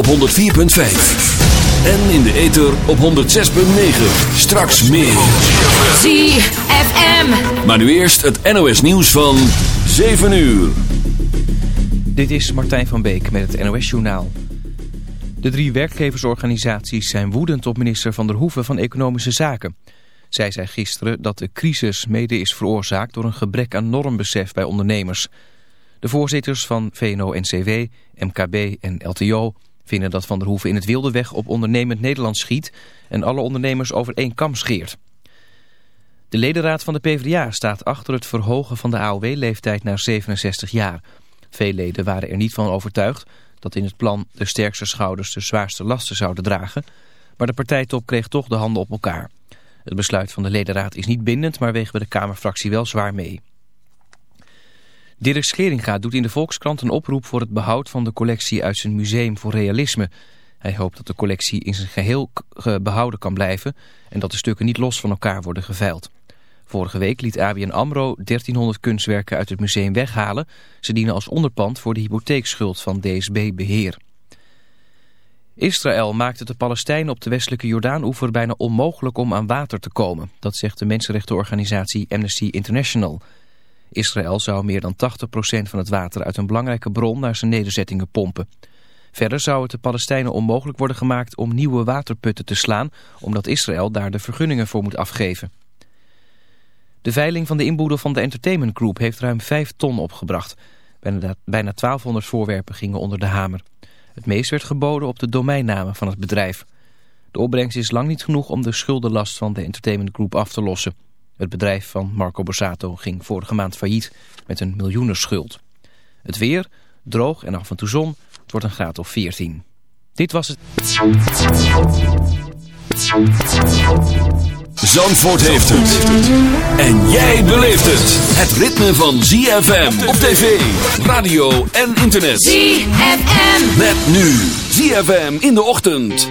op 104.5. En in de ether op 106.9. Straks meer. ZFM. Maar nu eerst het NOS nieuws van 7 uur. Dit is Martijn van Beek met het NOS Journaal. De drie werkgeversorganisaties zijn woedend op minister Van der Hoeven van Economische Zaken. Zij zei gisteren dat de crisis mede is veroorzaakt door een gebrek aan normbesef bij ondernemers. De voorzitters van VNO-NCW, MKB en LTO vinden dat Van der Hoeven in het wilde weg op ondernemend Nederland schiet en alle ondernemers over één kam scheert. De ledenraad van de PvdA staat achter het verhogen van de AOW-leeftijd naar 67 jaar. Veel leden waren er niet van overtuigd dat in het plan de sterkste schouders de zwaarste lasten zouden dragen, maar de partijtop kreeg toch de handen op elkaar. Het besluit van de ledenraad is niet bindend, maar wegen we de Kamerfractie wel zwaar mee. Dirk Scheringa doet in de Volkskrant een oproep voor het behoud van de collectie uit zijn Museum voor Realisme. Hij hoopt dat de collectie in zijn geheel behouden kan blijven en dat de stukken niet los van elkaar worden geveild. Vorige week liet ABN AMRO 1300 kunstwerken uit het museum weghalen. Ze dienen als onderpand voor de hypotheekschuld van DSB Beheer. Israël maakt het de Palestijnen op de westelijke Jordaan-oever bijna onmogelijk om aan water te komen. Dat zegt de mensenrechtenorganisatie Amnesty International. Israël zou meer dan 80% van het water uit een belangrijke bron naar zijn nederzettingen pompen. Verder zou het de Palestijnen onmogelijk worden gemaakt om nieuwe waterputten te slaan, omdat Israël daar de vergunningen voor moet afgeven. De veiling van de inboedel van de Entertainment Group heeft ruim 5 ton opgebracht. Bijna, bijna 1200 voorwerpen gingen onder de hamer. Het meest werd geboden op de domeinnamen van het bedrijf. De opbrengst is lang niet genoeg om de schuldenlast van de Entertainment Group af te lossen. Het bedrijf van Marco Borsato ging vorige maand failliet met een miljoenenschuld. Het weer, droog en af en toe zon, het wordt een graad of 14. Dit was het... Zandvoort heeft het. En jij beleeft het. Het ritme van ZFM op tv, radio en internet. ZFM. Met nu ZFM in de ochtend.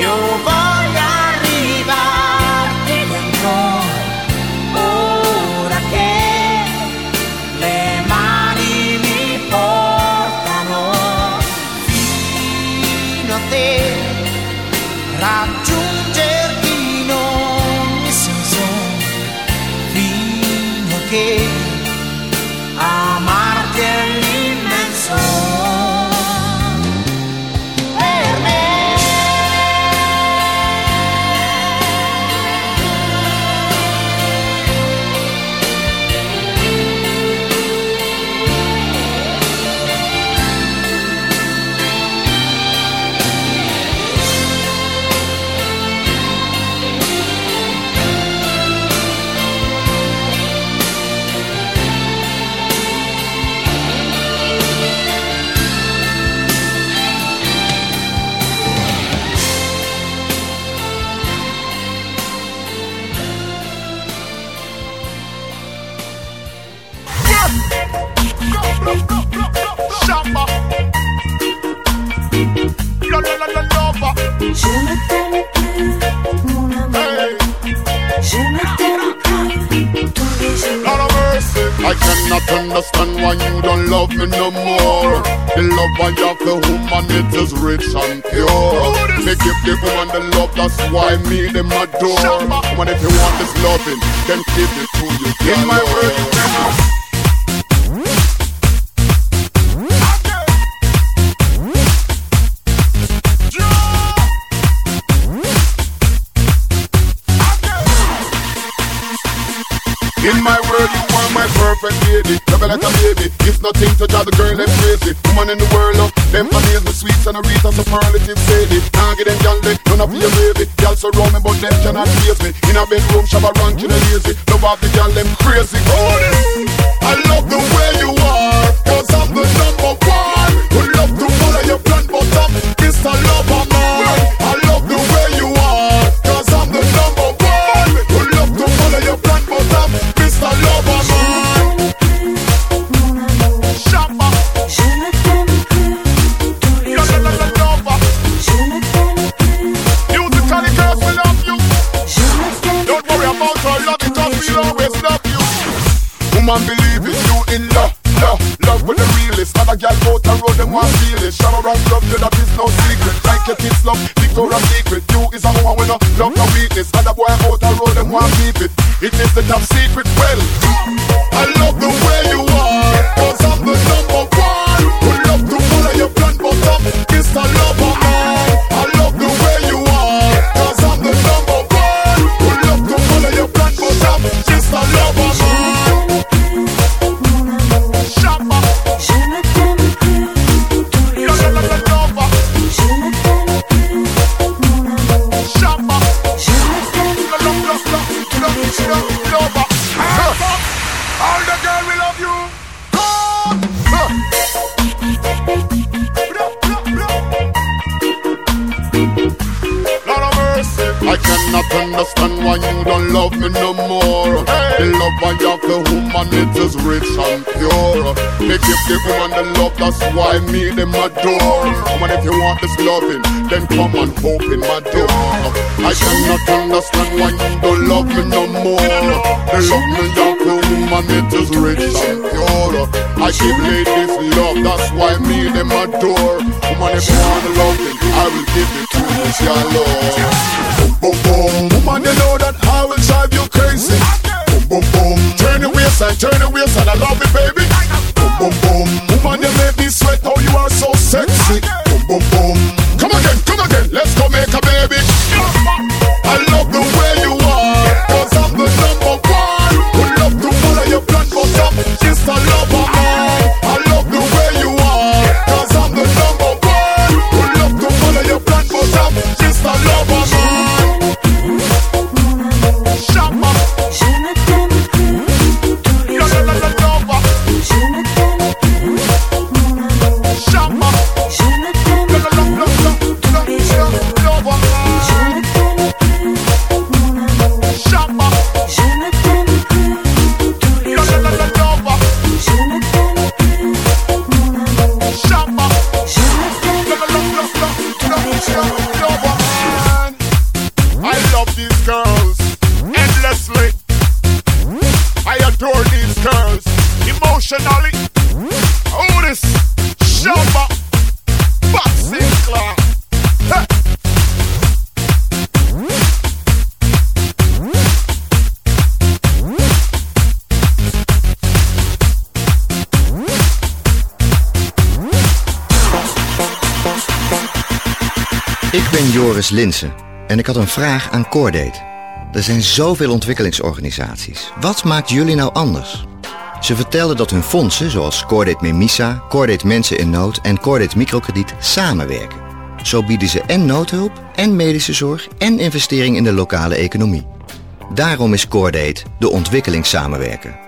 有吧。That's why me them adore. Woman, if you want this loving, then give it. It. Shower around love, you that is no secret. Like your kids love Victoria's Secret. You is a woman with no love no weakness. Other boy out and road them want keep it. It is the top secret. Well, that's why me them adore. Woman, if you want this loving, then come and open my door. I cannot understand why you don't love me no more. The love me have the woman, it is rich and pure. I give ladies love, that's why me them adore. Woman, if you want the loving, I will give it to you, your love. Boom, boom, boom. Woman, you know that I will drive you crazy. Boom, boom, boom. Turn the waistline, turn the waistline. I love it, baby. Joris Linsen en ik had een vraag aan Coordate. Er zijn zoveel ontwikkelingsorganisaties. Wat maakt jullie nou anders? Ze vertelden dat hun fondsen, zoals Coordate Memisa, Coordate Mensen in Nood en Coordate Microkrediet, samenwerken. Zo bieden ze en noodhulp, en medische zorg, en investering in de lokale economie. Daarom is Coordate de ontwikkelingssamenwerker.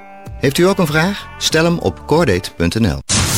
Heeft u ook een vraag? Stel hem op coordate.nl.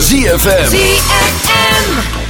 ZFM. ZFM.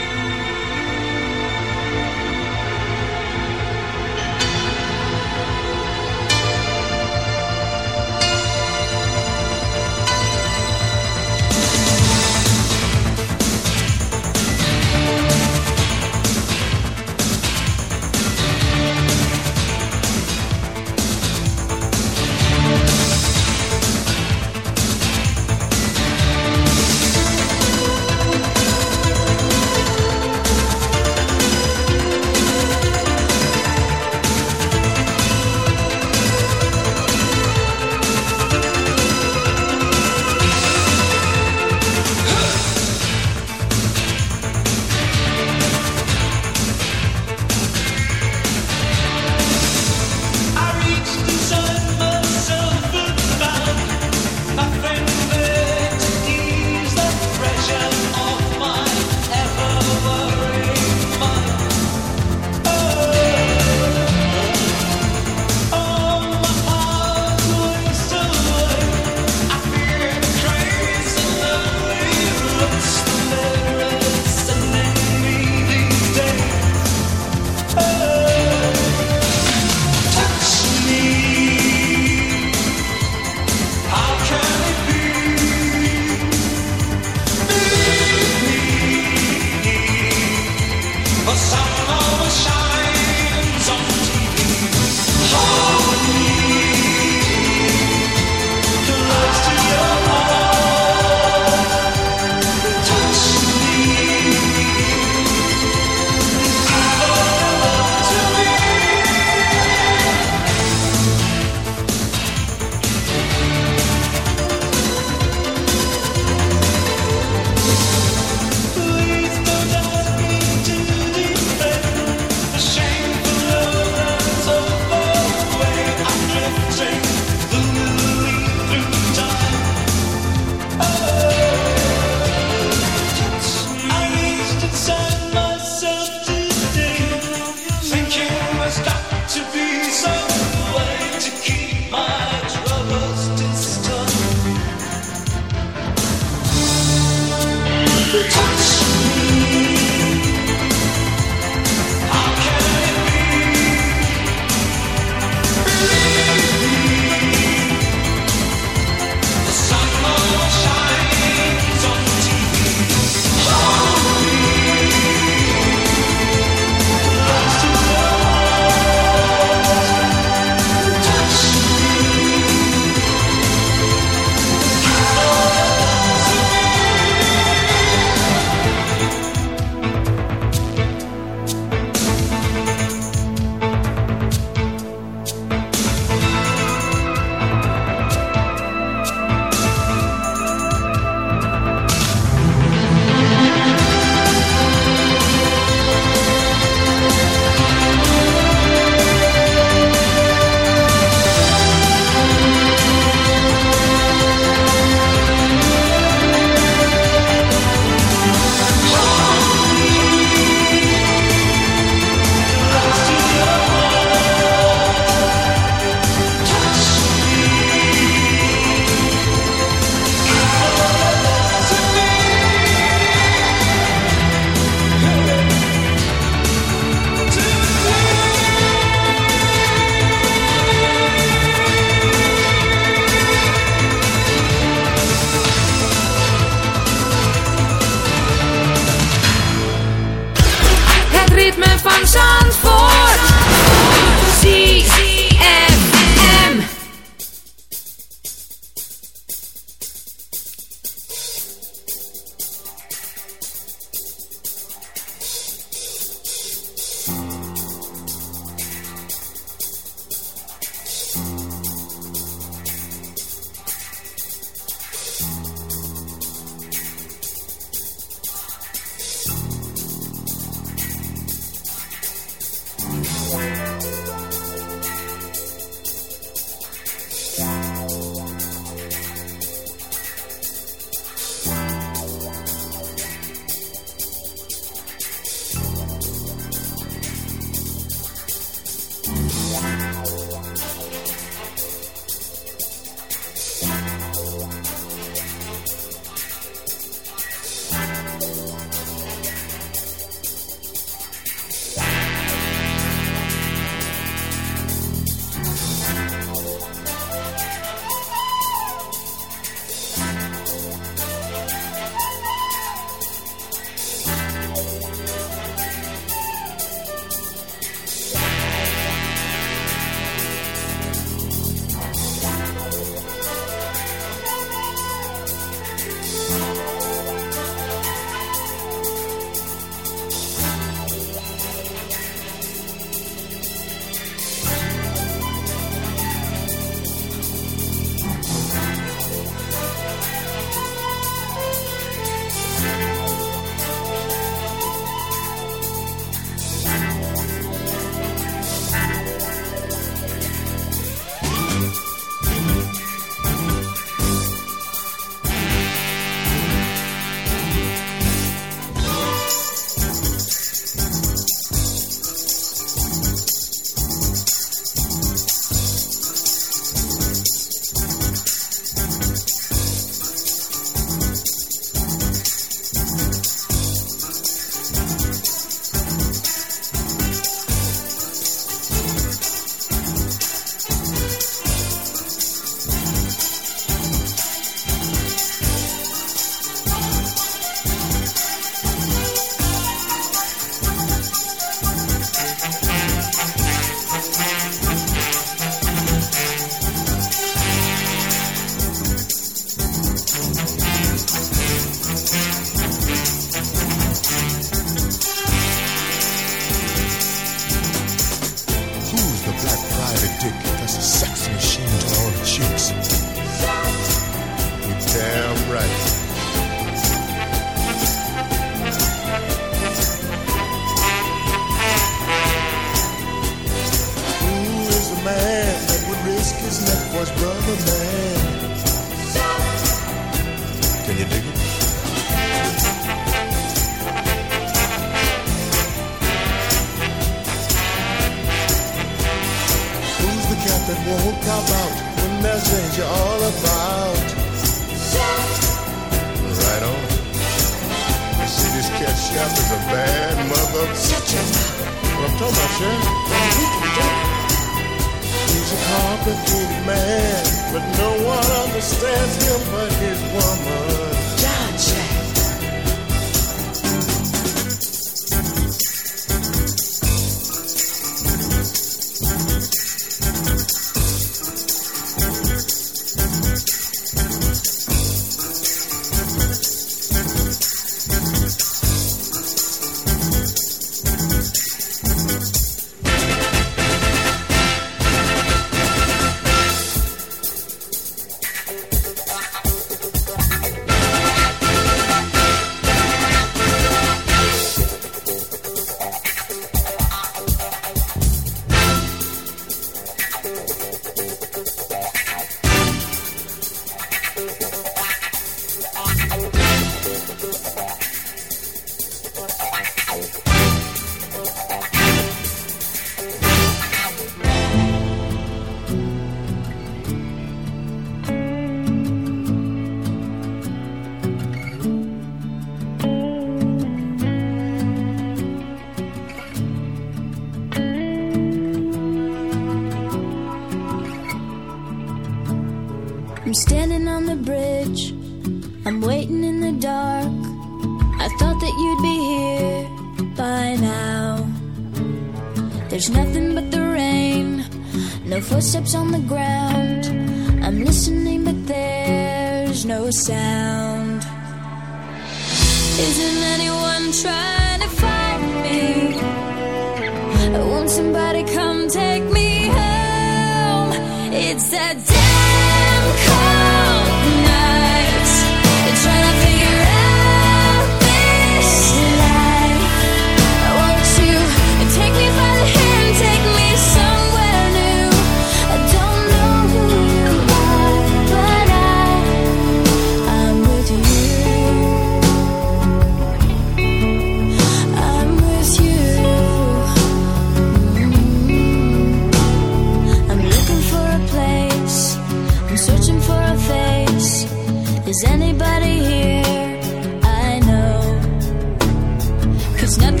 There's nothing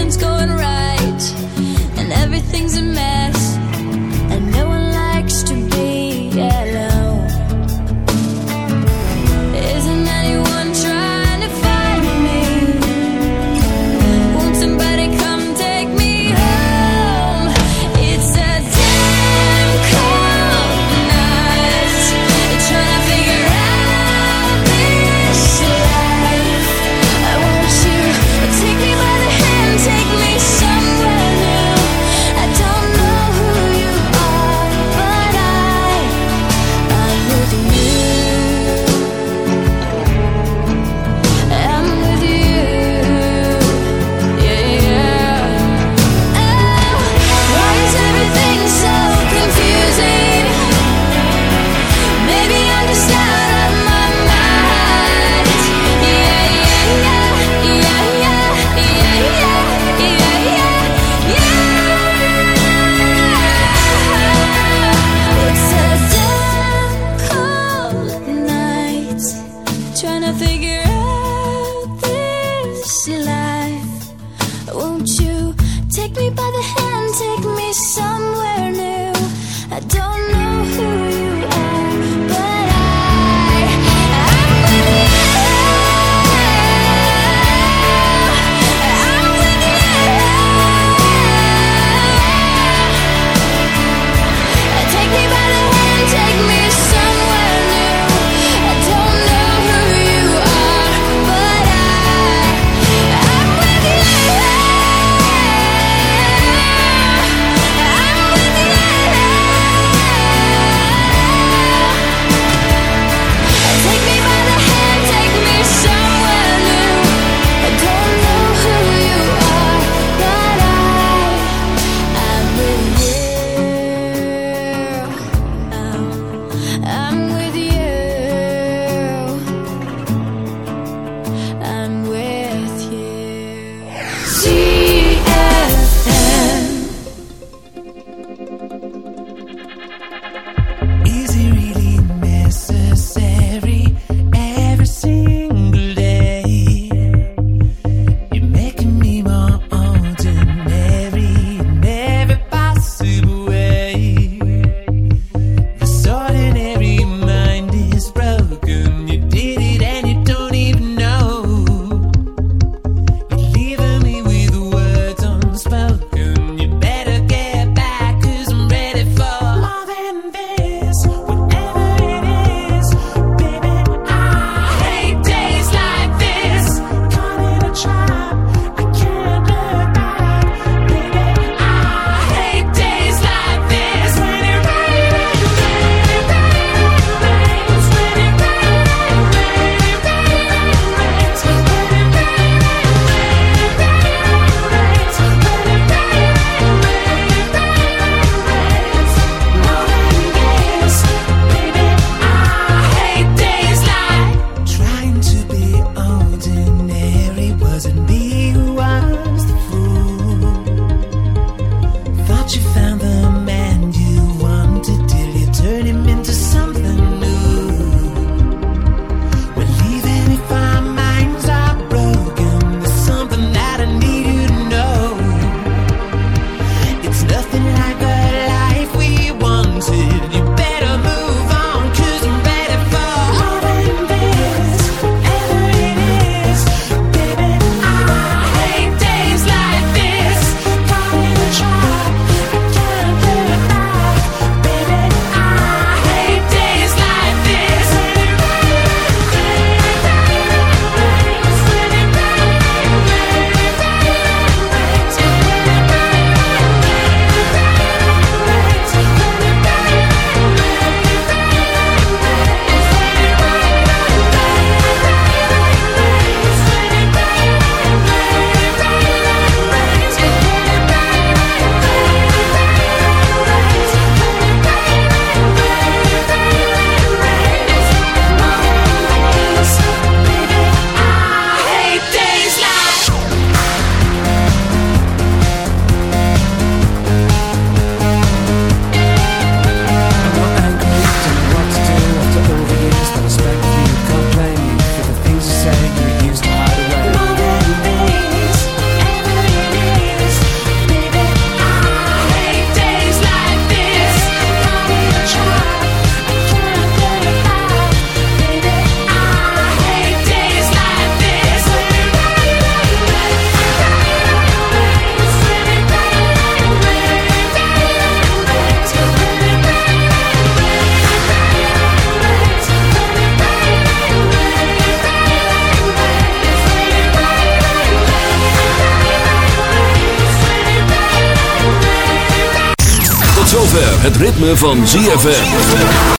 van ZFM.